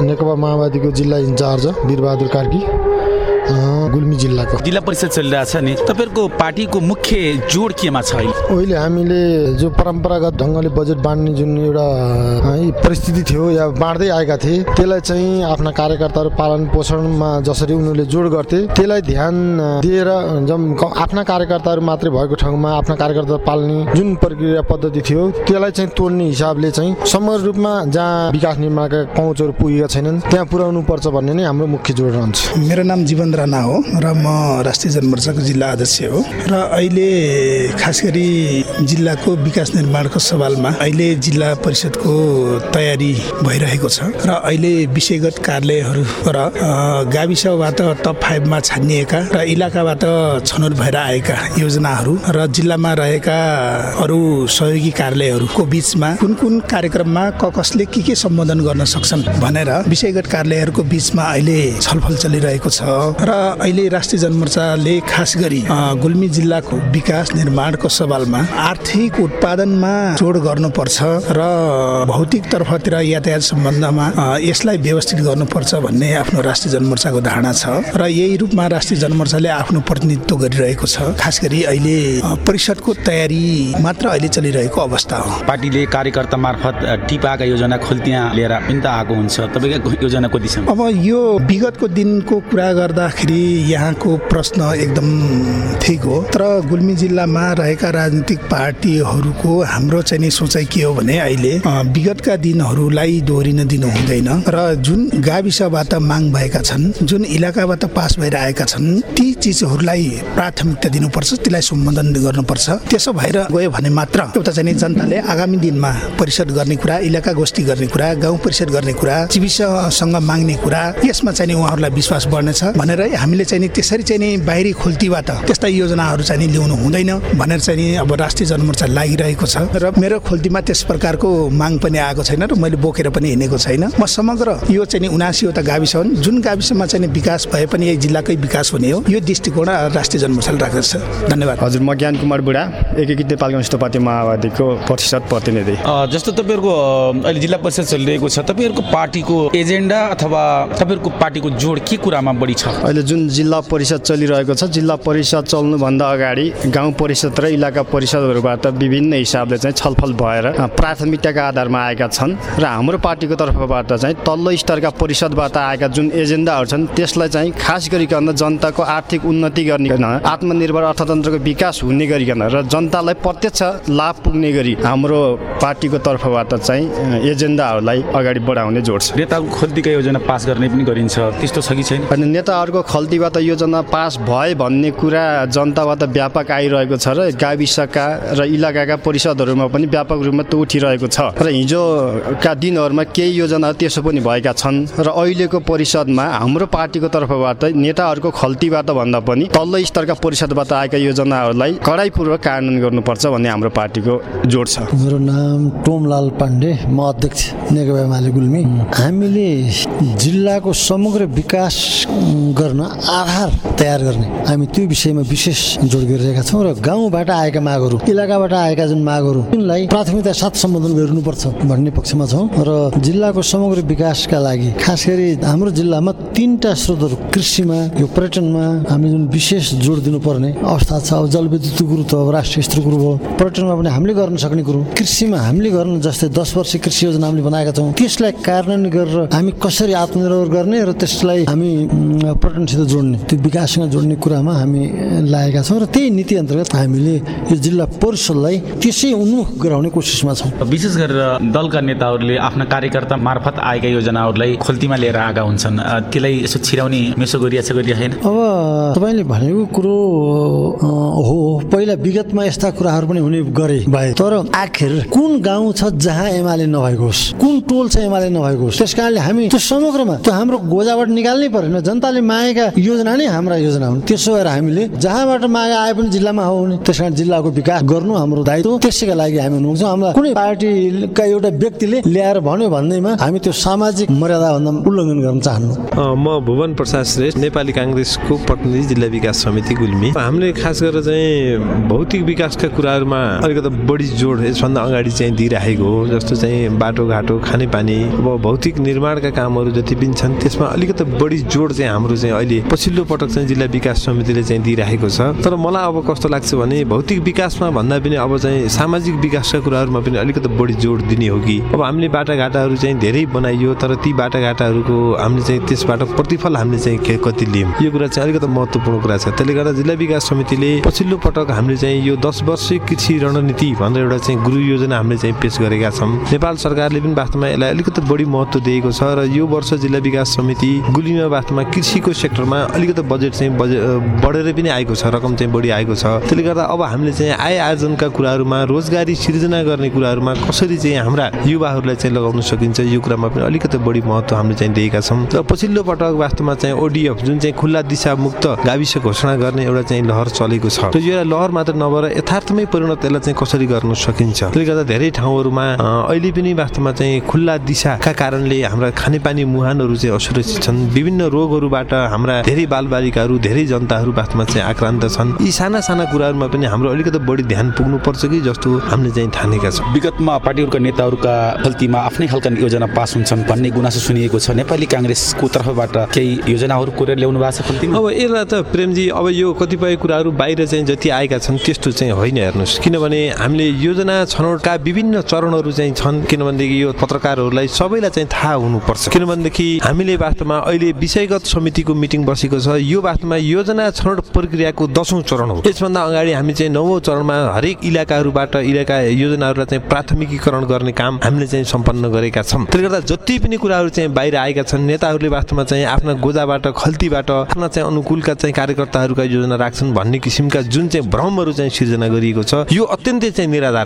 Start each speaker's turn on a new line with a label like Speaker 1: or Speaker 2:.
Speaker 1: नेकपा माओवादीको जिल्ला इन्चार्ज वीरबहादुर कार्की। गुल्मी जिल्लाको।
Speaker 2: जिल्ला परिषद चलिरहेछ नि। तपाईँहरूको पार्टीको मुख्य जोड केमा छ अहिले?
Speaker 1: अहिले हामीले जो परम्परागत ढङ्गले बजेट बाँड्ने जुन एउटा परिस्थिति थियो या बाँड्दै आएका थिए त्यसलाई चाहिँ आफ्ना कार्यकर्ताहरू पालन पोषणमा जसरी उनीहरूले जोड गर्थे त्यसलाई ध्यान दिएर जम क- आफ्ना कार्यकर्ताहरू मात्रै भएको ठाउँमा आफ्ना कार्यकर्ता पाल्ने जुन प्रक्रिया पद्धति थियो त्यसलाई चाहिँ तोड्ने हिसाबले चाहिँ समग्र रूपमा जहाँ विकास निर्माणका पहुँचहरू पुगेका छैनन् त्यहाँ पुर्याउनु पर्छ भन्ने नै हाम्रो मुख्य जोड रहन्छ।
Speaker 3: मेरो नाम जीवन राणा हो र म राष्ट्रिय जनमोर्चाको जिल्ला अध्यक्ष हो। र अहिले खास गरी जिल्लाको विकास निर्माणको सवालमा अहिले जिल्ला परिषदको तयारी भइरहेको छ। र अहिले विषयगत कार्यालयहरू र गाविसबाट टप फाइभमा छानिएका र इलाकाबाट छनौट भएर आएका योजनाहरू र जिल्लामा रहेका अरू सहयोगी कार्यालयहरूको बिचमा कुन कुन कार्यक्रममा क कसले के के सम्बोधन गर्न सक्छन् भनेर विषयगत कार्यालयहरूको बिचमा अहिले छलफल चलिरहेको छ। अहिले राष्ट्रिय जनमोर्चाले खास गरी गुल्मी जिल्लाको विकास निर्माणको सवालमा आर्थिक उत्पादनमा जोड गर्नुपर्छ र भौतिक तर्फतिर यातायात सम्बन्धमा यसलाई व्यवस्थित गर्नुपर्छ भन्ने आफ्नो राष्ट्रिय जनमोर्चाको धारणा छ र यही रूपमा राष्ट्रिय जनमोर्चाले आफ्नो प्रतिनिधित्व गरिरहेको छ। खास गरी अहिले परिषदको तयारी मात्र अहिले चलिरहेको अवस्था हो।
Speaker 2: पार्टीले कार्यकर्ता मार्फत टिपाका योजना खोल्तिया लिएर पनि त आएको हुन्छ। तपाईँको योजना कति छ?
Speaker 3: अब यो विगतको दिनको कुरा गर्दाखेरि यहाँको प्रश्न एकदम ठिक हो। तर गुल्मी जिल्लामा रहेका राजनीतिक पार्टीहरूको हाम्रो चाहिँ नि सोचाइ के हो भने अहिले विगतका दिनहरूलाई दोहोरिन दिनु हुँदैन र जुन गाविसबाट माग भएका छन् जुन इलाकाबाट पास भएर आएका छन् ती चिजहरूलाई प्राथमिकता दिनुपर्छ त्यसलाई सम्बोधन गर्नुपर्छ। त्यसो भएर गयो भने मात्र एउटा चाहिँ जनताले आगामी दिनमा परिषद गर्ने कुरा इलाका गोष्ठी गर्ने कुरा गाउँ परिषद गर्ने कुरा जीविससँग माग्ने कुरा यसमा चाहिँ उहाँहरूलाई विश्वास बढ्नेछ भनेर हामीले चाहिँ नि त्यसरी चाहिँ नि बाहिरी खोल्तीबाट त्यस्ता योजनाहरू चाहिँ नि ल्याउनु हुँदैन भनेर चाहिँ नि अब राष्ट्रिय जनमोर्चा लागिरहेको छ। र मेरो खोल्तीमा त्यस प्रकारको माग पनि आएको छैन र मैले बोकेर पनि हिँडेको छैन। म समग्र यो चाहिँ नि उनासीवटा गाविस हुन्। जुन गाविसमा चाहिँ नि विकास भए पनि यही जिल्लाकै विकास हुने हो। यो दृष्टिकोण राष्ट्रिय जनमोर्चाले राखेको छ धन्यवाद।
Speaker 4: हजुर म ज्ञान कुमार बुढा एकीकृत नेपाल कम्युनिस्ट पार्टी माओवादीको प्रतिशत प्रतिनिधि।
Speaker 2: अ, जस्तो तपाईँहरूको अहिले जिल्ला परिषद चलिरहेको छ तपाईँहरूको पार्टीको एजेन्डा अथवा तपाईँहरूको पार्टीको जोड के कुरामा बढी छ?
Speaker 4: अहिले जुन जिल्ला परिषद चलिरहेको छ जिल्ला परिषद चल्नुभन्दा अगाडि गाउँ परिषद र इलाका परिषदहरूबाट विभिन्न हिसाबले चाहिँ छलफल भएर प्राथमिकताका आधारमा आएका छन् र हाम्रो पार्टीको तर्फबाट चाहिँ तल्लो स्तरका परिषदबाट आएका जुन एजेन्डाहरू छन् त्यसलाई चाहिँ खास गरिकन जनताको आर्थिक उन्नति गर्ने आत्मनिर्भर अर्थतन्त्रको विकास हुने गरिकन र जनतालाई प्रत्यक्ष लाभ पुग्ने गरी हाम्रो पार्टीको तर्फबाट चाहिँ एजेन्डाहरूलाई अगाडि बढाउने जोड छ।
Speaker 2: नेताको खोल्तीका योजना पास गर्ने पनि गरिन्छ त्यस्तो छ कि छैन?
Speaker 4: अनि नेताहरूको खल्तीबाट योजना पास भए भन्ने कुरा जनताबाट व्यापक आइरहेको छ र गाविसका र इलाकाका परिषदहरूमा पनि व्यापक रूपमा त्यो उठिरहेको छ। र हिजोका दिनहरूमा केही योजना त्यसो पनि भएका छन् र अहिलेको परिषदमा हाम्रो पार्टीको तर्फबाट नेताहरूको खल्तीबाट भन्दा पनि तल्लो स्तरका परिषदबाट आएका योजनाहरूलाई कडाइपूर्वक कार्यान्वयन गर्नुपर्छ भन्ने हाम्रो पार्टीको जोड छ।
Speaker 5: मेरो नाम टोमलाल पाण्डे म अध्यक्ष नेकपा एमाले गुल्मी। हामीले जिल्लाको समग्र विकास गर्न आधार तयार गर्ने। हामी त्यो विषयमा विशेष जोड गरिरहेका छौँ र गाउँबाट आएका मागहरू इलाकाबाट आएका जुन मागहरू तिनलाई प्राथमिकता साथ सम्बोधन गर्नुपर्छ भन्ने पक्षमा छौँ र जिल्लाको समग्र विकासका लागि खास गरी हाम्रो जिल्लामा तिनवटा स्रोतहरू कृषिमा यो पर्यटनमा हामी जुन विशेष जोड दिनुपर्ने अवस्था छ अब जलविद्युतको कुरो त अब राष्ट्रिय स्तरको कुरो भयो पर्यटनमा पनि हामीले गर्न सक्ने कुरो कृषिमा हामीले गर्न जस्तै दस वर्ष कृषि योजना हामीले बनाएका छौँ। त्यसलाई कार्यान्वयन गरेर हामी कसरी आत्मनिर्भर गर्ने र त्यसलाई हामी पर्यटनसित जोड्ने त्यो विकाससँग जोड्ने कुरामा हामी लागेका छौँ र त्यही नीति अन्तर्गत हामीले यो जिल्ला परिषदलाई त्यसै उन्मुख गराउने कोसिसमा छौँ।
Speaker 2: विशेष गरेर दलका नेताहरूले आफ्ना कार्यकर्ता मार्फत आएका योजनाहरूलाई खोल्तीमा लिएर आएका हुन्छन्। त्यसलाई यसो छिराउने मेसो गरिया गरिया छैन?
Speaker 5: अब तपाईँले भनेको कुरो हो। पहिला विगतमा यस्ता कुराहरू पनि हुने गरे भए। तर आखिर कुन गाउँ छ जहाँ एमाले नभएको होस् कुन टोल छ एमाले नभएको होस् त्यस कारणले हामी त्यो समग्रमा त्यो हाम्रो गोजाबाट निकाल्नै परेन। जनताले माग मागेका योजना नै हाम्रा योजना हुन्। त्यसो भएर हामीले जहाँबाट माग आए पनि जिल्लामा हो भने त्यस कारण जिल्लाको विकास गर्नु हाम्रो दायित्व। त्यसैका लागि हामी हुनुहुन्छ। हामीलाई कुनै पार्टीका एउटा व्यक्तिले ल्याएर भन्यो भन्दैमा हामी त्यो सामाजिक मर्यादा भन्दा उल्लङ्घन गर्न चाहन्नु।
Speaker 6: म भुवन प्रसाद श्रेष्ठ नेपाली काङ्ग्रेसको प्रतिनिधि जिल्ला विकास समिति गुल्मी। हामीले खास गरेर चाहिँ भौतिक विकासका कुराहरूमा अलिकति बढी जोड यसभन्दा अगाडि चाहिँ दिइराखेको हो जस्तो चाहिँ बाटोघाटो खानेपानी अब भौतिक निर्माणका कामहरू जति पनि छन् त्यसमा अलिकति बढी जोड चाहिँ हाम्रो चाहिँ अहिले पछिल्लो पटक चाहिँ जिल्ला विकास समितिले चाहिँ दिइराखेको छ। तर मलाई अब कस्तो लाग्छ भने भौतिक विकासमा भन्दा पनि अब चाहिँ सामाजिक विकासका कुराहरूमा पनि अलिकति बढी जोड दिने हो कि। अब हामीले बाटाघाटाहरू चाहिँ धेरै बनाइयो तर ती बाटाघाटाहरूको हामीले चाहिँ त्यसबाट प्रतिफल हामीले चाहिँ कति लियौँ? यो कुरा चाहिँ अलिकति महत्त्वपूर्ण कुरा छ। त्यसले गर्दा जिल्ला विकास समितिले पछिल्लो पटक हामीले चाहिँ यो दस वर्षीय कृषि रणनीति भनेर एउटा चाहिँ गुरु योजना हामीले चाहिँ पेश गरेका छौँ। नेपाल सरकारले पनि वास्तवमा यसलाई अलिकति बढी महत्त्व दिएको छ र यो वर्ष जिल्ला विकास समिति गुलीमा वास्तवमा कृषिको सेक्टरमा अलिकति बजेट चाहिँ बजे बढेर पनि आएको छ रकम चाहिँ बढी आएको छ। त्यसले गर्दा अब हामीले चाहिँ आय आर्जनका कुराहरूमा रोजगारी सिर्जना गर्ने कुराहरूमा कसरी चाहिँ हाम्रा युवाहरूलाई चाहिँ लगाउन सकिन्छ यो कुरामा पनि अलिकति बढी महत्त्व हामीले चाहिँ दिएका छौँ। र पछिल्लो पटक वास्तवमा चाहिँ ओडिएफ जुन चाहिँ खुल्ला दिशा मुक्त गाविस घोषणा गर्ने एउटा चाहिँ लहर चलेको छ। र यो लहर मात्र नभएर यथार्थमै परिणत यसलाई चाहिँ कसरी गर्न सकिन्छ? त्यसले गर्दा धेरै ठाउँहरूमा अहिले पनि वास्तवमा चाहिँ खुल्ला दिशाका कारणले हाम्रा खानेपानी मुहानहरू चाहिँ असुरक्षित छन्। विभिन्न रोगहरूबाट हाम्रा धेरै बालबालिकाहरू धेरै जनताहरू वास्तवमा चाहिँ आक्रान्त छन्। यी साना साना कुराहरूमा पनि हाम्रो अलिकति बढी ध्यान पुग्नुपर्छ कि जस्तो हामीले चाहिँ ठानेका छौँ।
Speaker 2: विगतमा पार्टीहरूका नेताहरूका खल्तीमा आफ्नै खालका योजना पास हुन्छन् भन्ने गुनासो सुनिएको छ। नेपाली काङ्ग्रेसको तर्फबाट केही योजनाहरू कोरेर ल्याउनु भएको छ
Speaker 6: अब यसलाई त प्रेमजी अब यो कतिपय कुराहरू बाहिर चाहिँ जति आएका छन् त्यस्तो चाहिँ होइन हेर्नुहोस्। किनभने हामीले योजना छनौटका विभिन्न चरणहरू चाहिँ छन्। किनभनेदेखि यो पत्रकारहरूलाई सबैलाई चाहिँ थाहा हुनुपर्छ। किनभनेदेखि हामीले वास्तवमा अहिले विषयगत समितिको मिटिङ बसेको छ। यो वास्तवमा योजना छनौट प्रक्रियाको दसौँ चरण हो। यसभन्दा अगाडि हामी चाहिँ नवौँ चरणमा हरेक इलाकाहरूबाट इलाका योजनाहरूलाई चाहिँ प्राथमिकीकरण गर्ने काम हामीले चाहिँ सम्पन्न गरेका छौँ। त्यसले गर्दा जति पनि कुराहरू चाहिँ बाहिर आएका छन् नेताहरूले वास्तवमा चाहिँ आफ्ना गोजाबाट खल्तीबाट आफ्ना चाहिँ अनुकूलका चाहिँ कार्यकर्ताहरूका योजना राख्छन् भन्ने किसिमका जुन चाहिँ भ्रमहरू चाहिँ सिर्जना गरिएको छ यो अत्यन्तै चाहिँ निराधार